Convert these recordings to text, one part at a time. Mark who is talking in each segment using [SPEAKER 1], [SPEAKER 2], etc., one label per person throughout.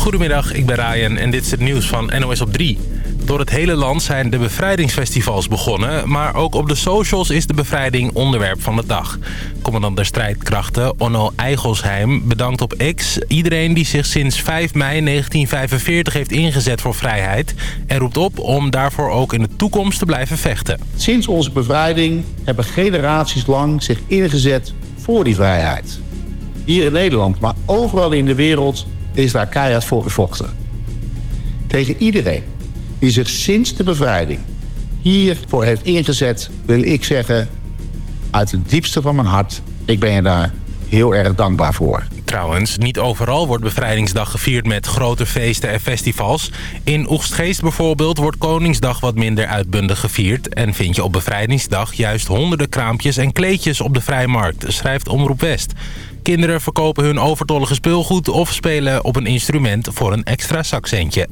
[SPEAKER 1] Goedemiddag, ik ben Ryan en dit is het nieuws van NOS op 3. Door het hele land zijn de bevrijdingsfestivals begonnen... maar ook op de socials is de bevrijding onderwerp van de dag. Commandant der strijdkrachten Onno Eigelsheim bedankt op X... iedereen die zich sinds 5 mei 1945 heeft ingezet voor vrijheid... en roept op om daarvoor ook in de toekomst te blijven vechten.
[SPEAKER 2] Sinds onze bevrijding hebben generaties lang zich ingezet voor die vrijheid. Hier in Nederland, maar overal in de wereld is daar keihard voor gevochten. Tegen iedereen die zich sinds de bevrijding hiervoor heeft ingezet... wil ik zeggen, uit het diepste van mijn hart... ik ben je daar heel erg dankbaar voor.
[SPEAKER 1] Trouwens, niet overal wordt Bevrijdingsdag gevierd met grote feesten en festivals. In Oegstgeest bijvoorbeeld wordt Koningsdag wat minder uitbundig gevierd... en vind je op Bevrijdingsdag juist honderden kraampjes en kleedjes op de vrijmarkt... schrijft Omroep West. Kinderen verkopen hun overtollige speelgoed of spelen op een instrument voor een extra zakcentje.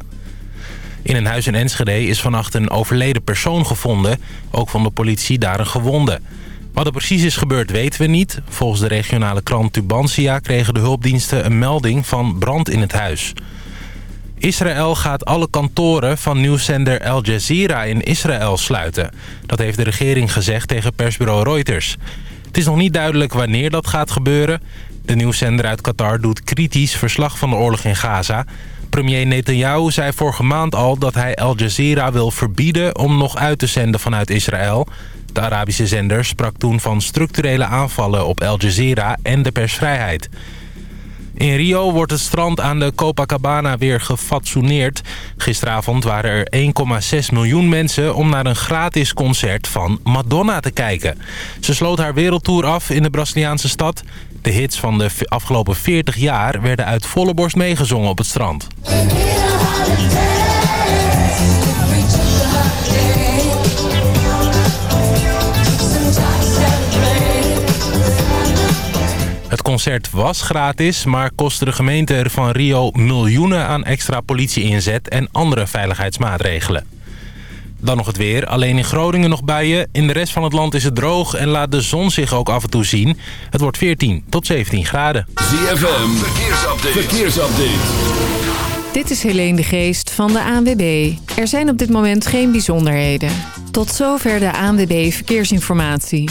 [SPEAKER 1] In een huis in Enschede is vannacht een overleden persoon gevonden. Ook van de politie daar een gewonde. Wat er precies is gebeurd weten we niet. Volgens de regionale krant Tubantia kregen de hulpdiensten een melding van brand in het huis. Israël gaat alle kantoren van nieuwszender Al Jazeera in Israël sluiten. Dat heeft de regering gezegd tegen persbureau Reuters. Het is nog niet duidelijk wanneer dat gaat gebeuren. De nieuwszender uit Qatar doet kritisch verslag van de oorlog in Gaza. Premier Netanyahu zei vorige maand al dat hij Al Jazeera wil verbieden om nog uit te zenden vanuit Israël. De Arabische zender sprak toen van structurele aanvallen op Al Jazeera en de persvrijheid. In Rio wordt het strand aan de Copacabana weer gefatsoeneerd. Gisteravond waren er 1,6 miljoen mensen om naar een gratis concert van Madonna te kijken. Ze sloot haar wereldtour af in de Braziliaanse stad. De hits van de afgelopen 40 jaar werden uit volle borst meegezongen op het strand. Het concert was gratis, maar kostte de gemeente van Rio miljoenen aan extra politie-inzet en andere veiligheidsmaatregelen. Dan nog het weer. Alleen in Groningen nog buien. In de rest van het land is het droog en laat de zon zich ook af en toe zien. Het wordt 14 tot 17 graden.
[SPEAKER 3] ZFM, verkeersupdate. verkeersupdate.
[SPEAKER 4] Dit is Helene de Geest van de ANWB. Er zijn op dit moment geen bijzonderheden. Tot zover de ANWB Verkeersinformatie.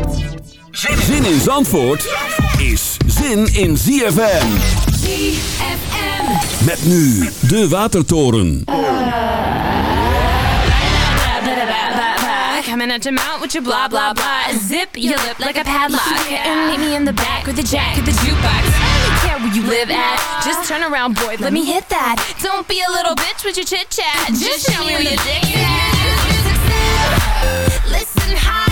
[SPEAKER 3] Zin in Zandvoort is zin in ZFM.
[SPEAKER 5] ZFM.
[SPEAKER 3] Met nu de Watertoren.
[SPEAKER 5] Coming at your mouth with your blah blah blah. Zip your lip like a padlock. And meet me in the back with the jack of the jukebox. Don't care where you live at. Just turn around, boy. Let me hit that. Don't be a little bitch with your chit chat. Just show me where your dick is at. Listen, high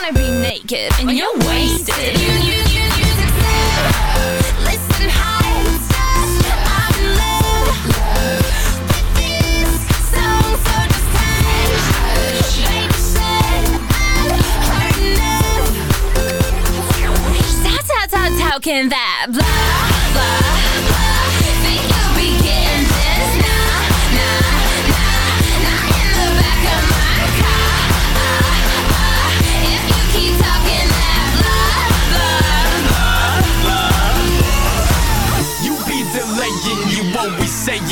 [SPEAKER 5] gonna be naked and you're wasted. You, you, you, you Listen, high I'm in love with this song, so just hush. Baby said I've heard enough. How, how, how, how can that blah, blah,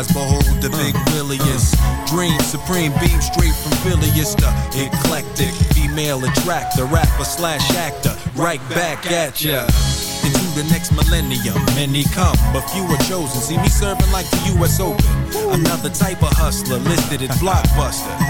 [SPEAKER 6] eyes, behold the big williest. Dream supreme, beam straight from Phileas to eclectic. Female attractor, rapper slash actor, right back at ya. Into the next millennium, many come, but few are chosen. See me serving like the U.S. Open. Another type of hustler listed as blockbuster.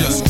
[SPEAKER 6] Just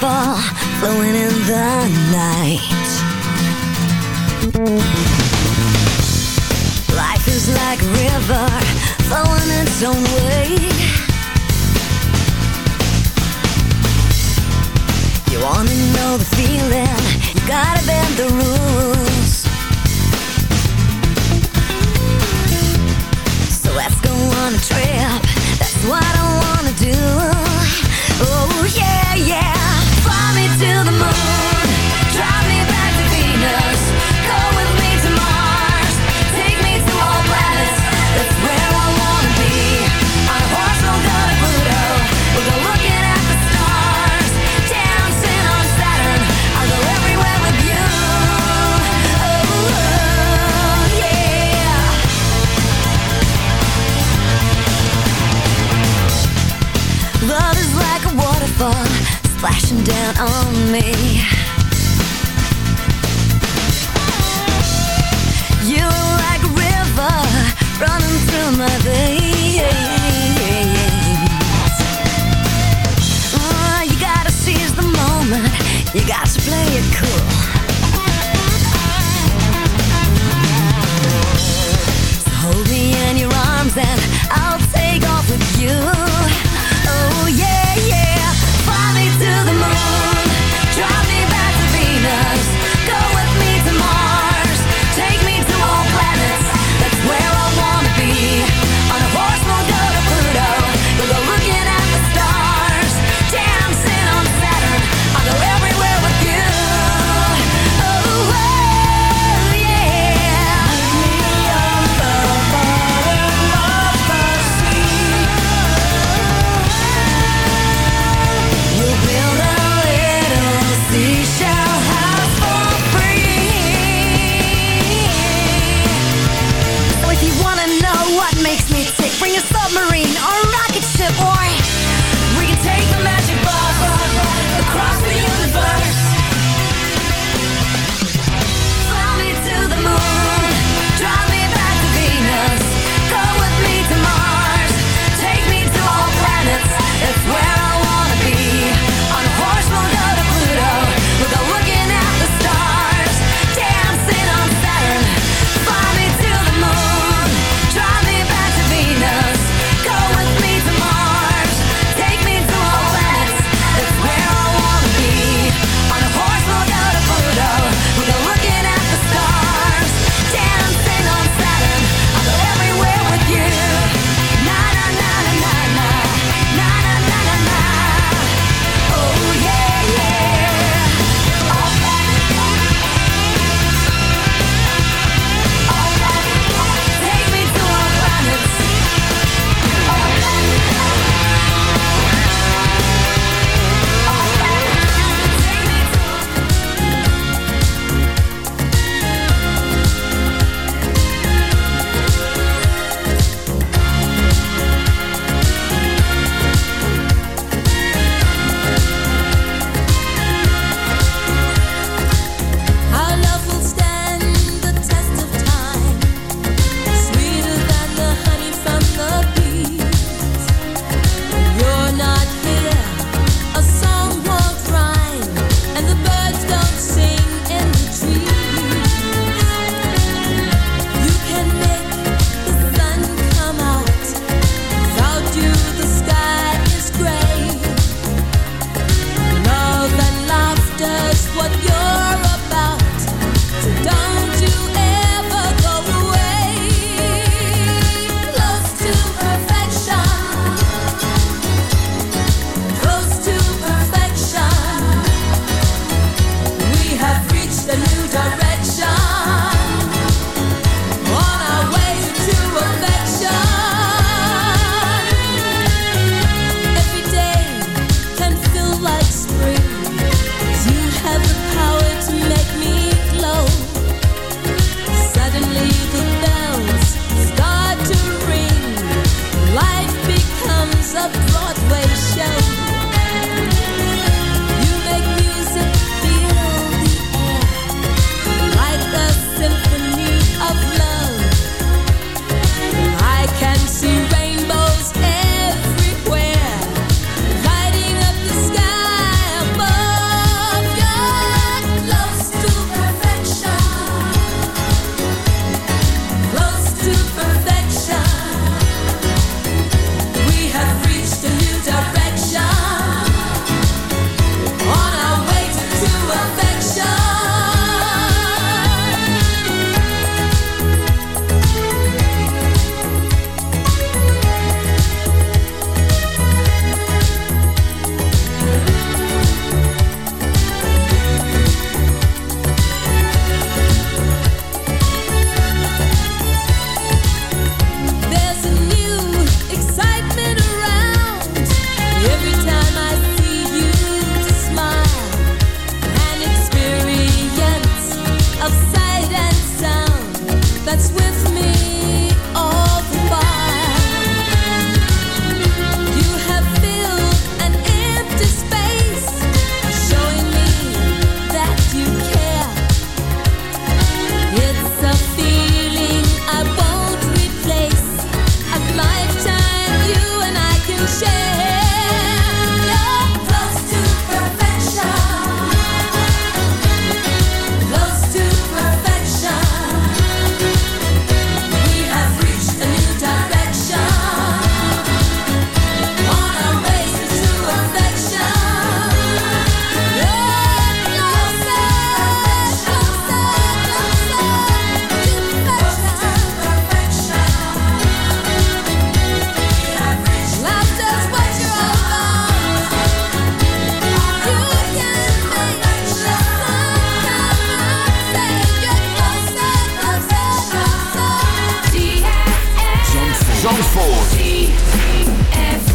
[SPEAKER 7] Waterfall flowing in play it cool.
[SPEAKER 3] Zandvoort.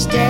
[SPEAKER 8] stay.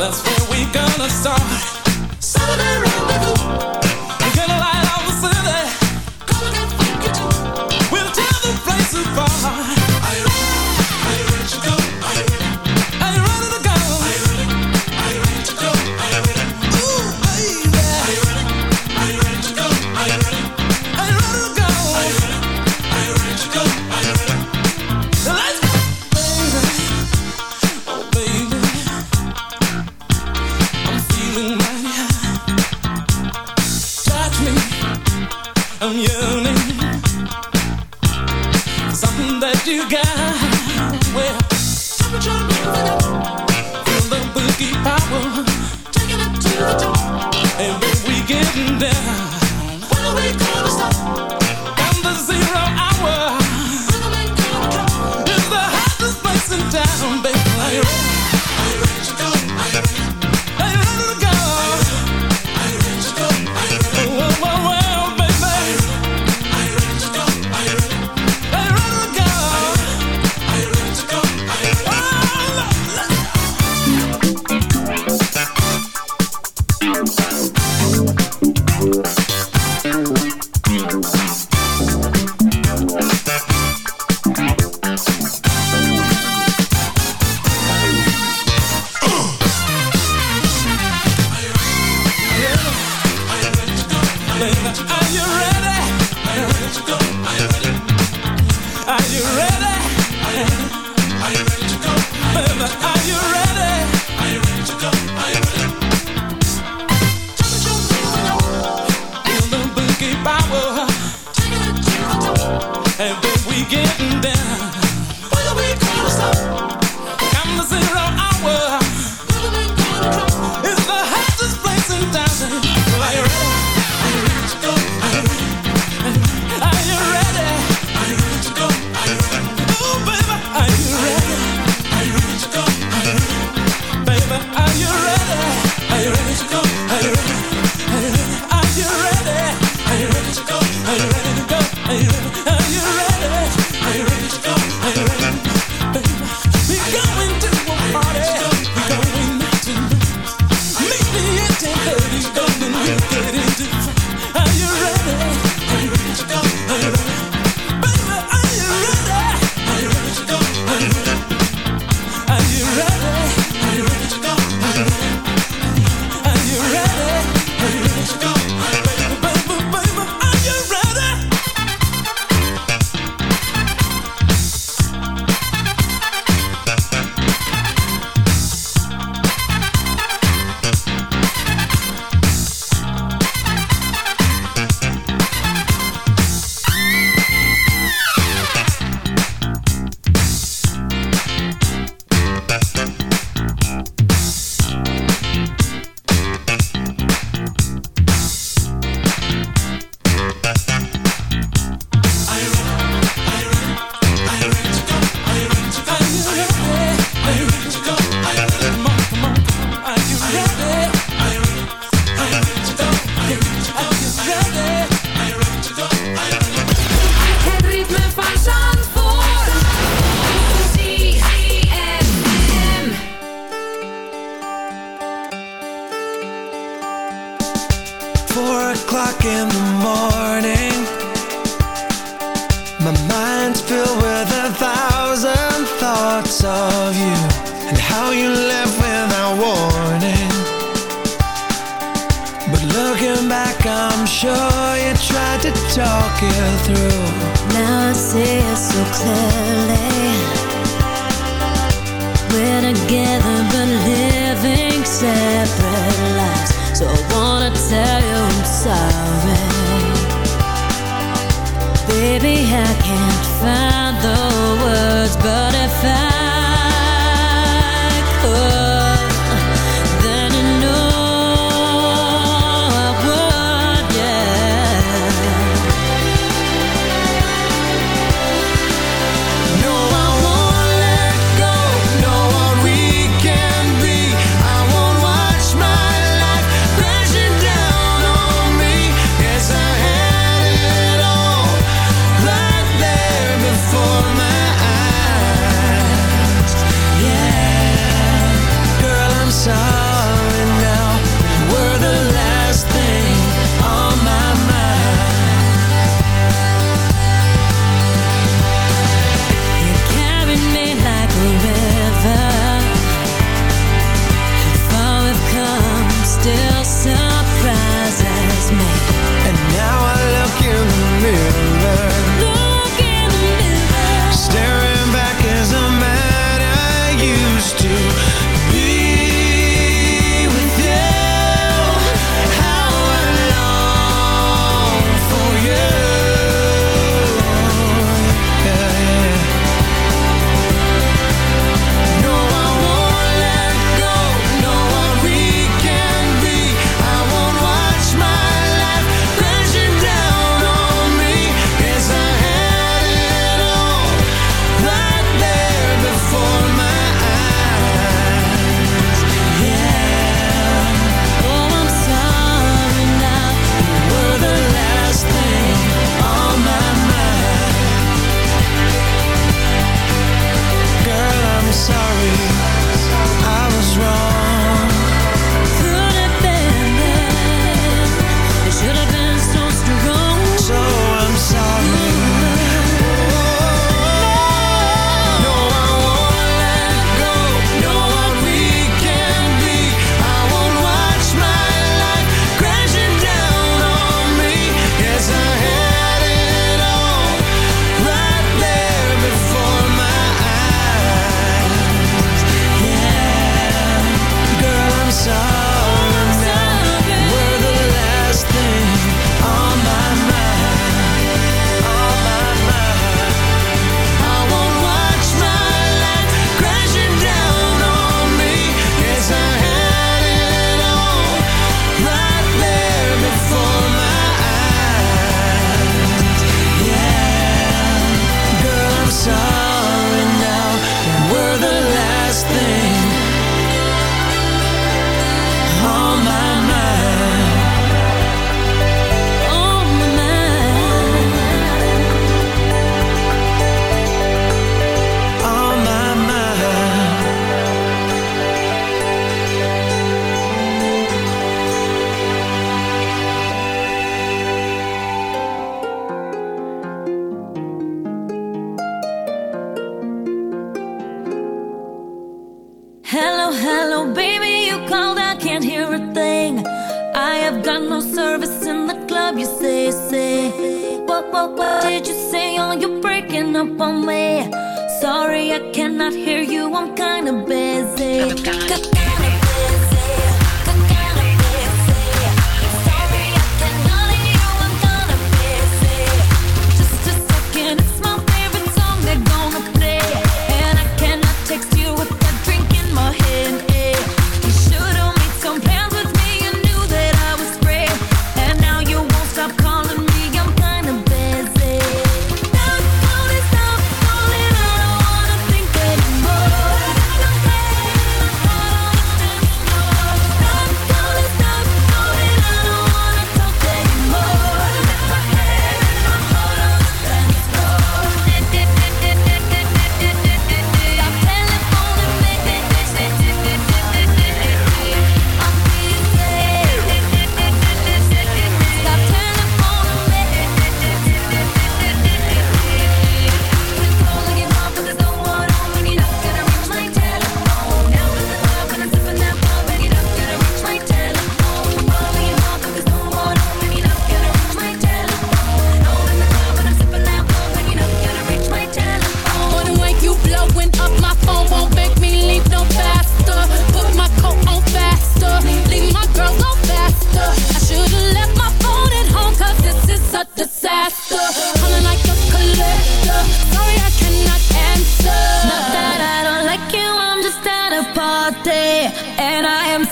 [SPEAKER 9] that's where we gonna start.
[SPEAKER 10] Celebrate.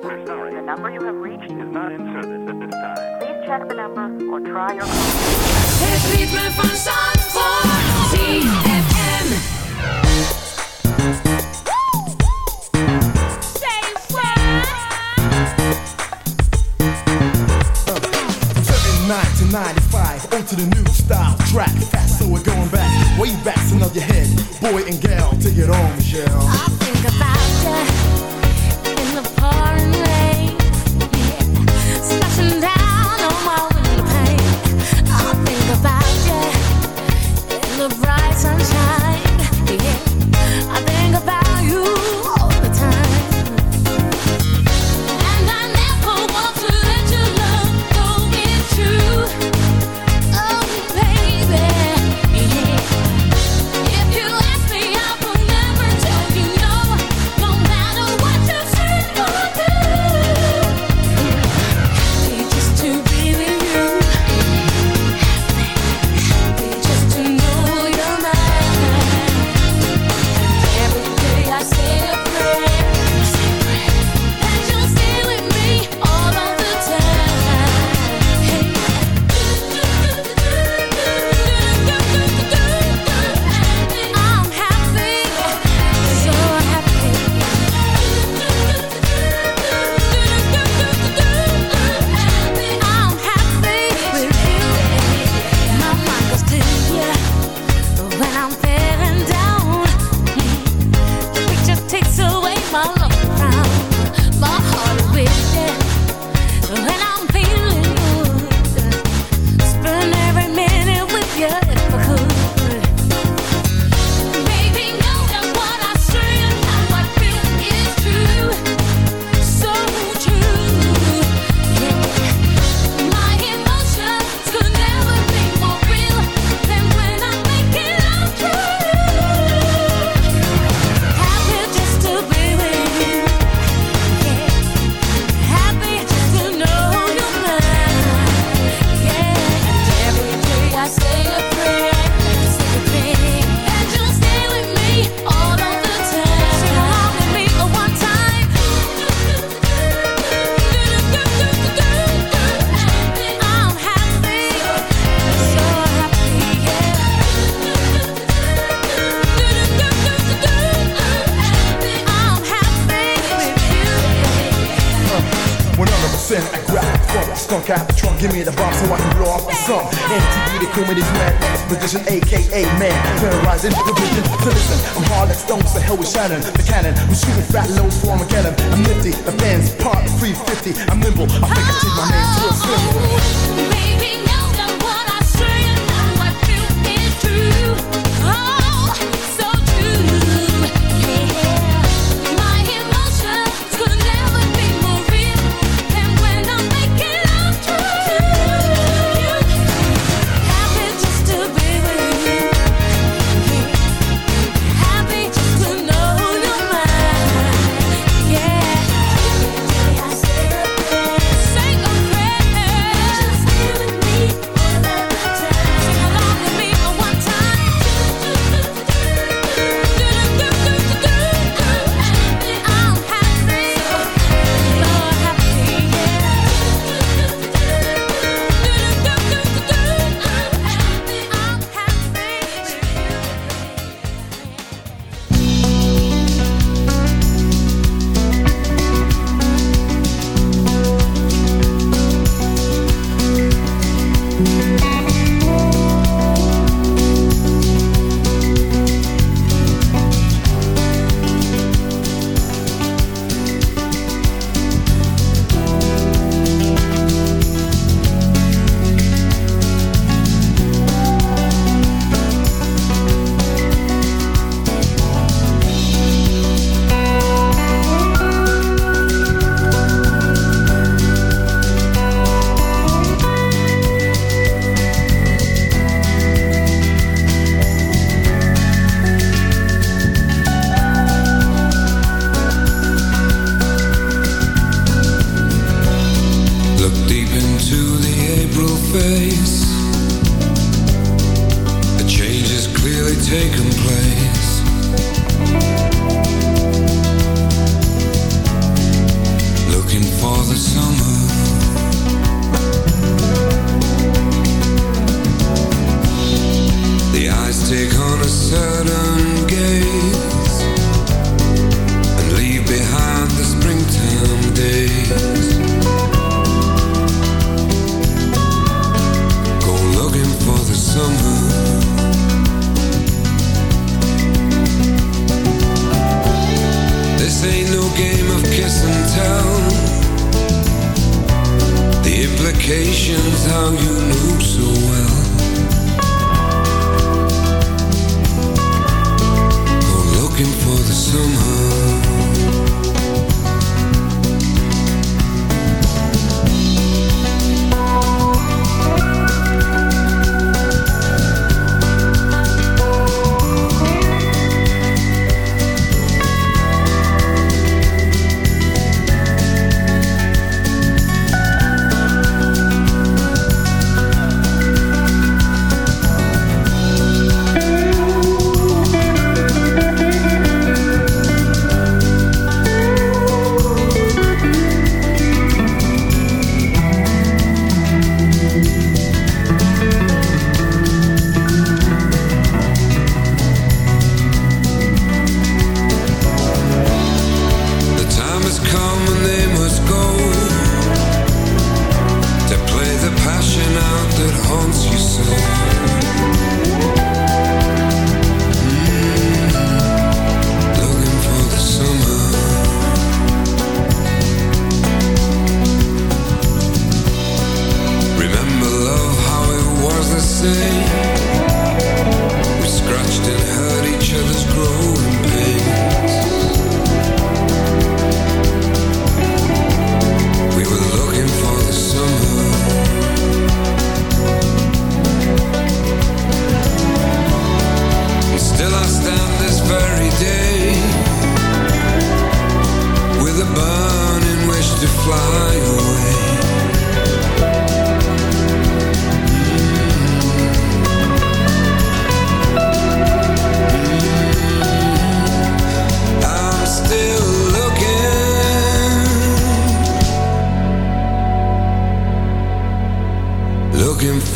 [SPEAKER 11] The number you have reached is not in service at this time. Please check the number or try your
[SPEAKER 12] to the new style track. Fast, so we're going back, way back, so nod your head, boy and gal, take it on, Michelle.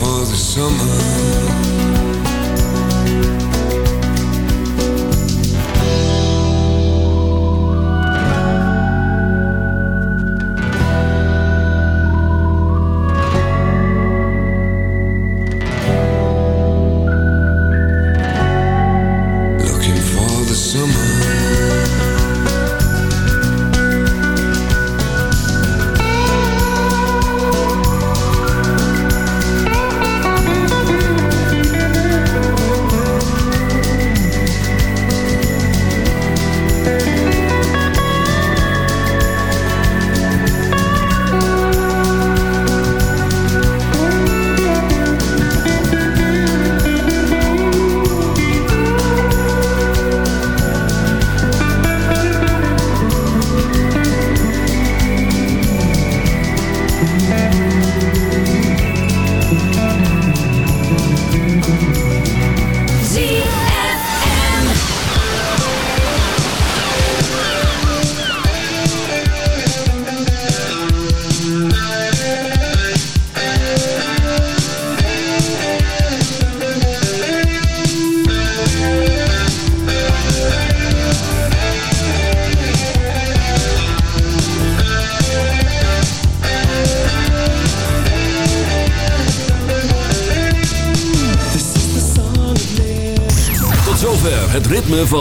[SPEAKER 12] For the
[SPEAKER 13] summer.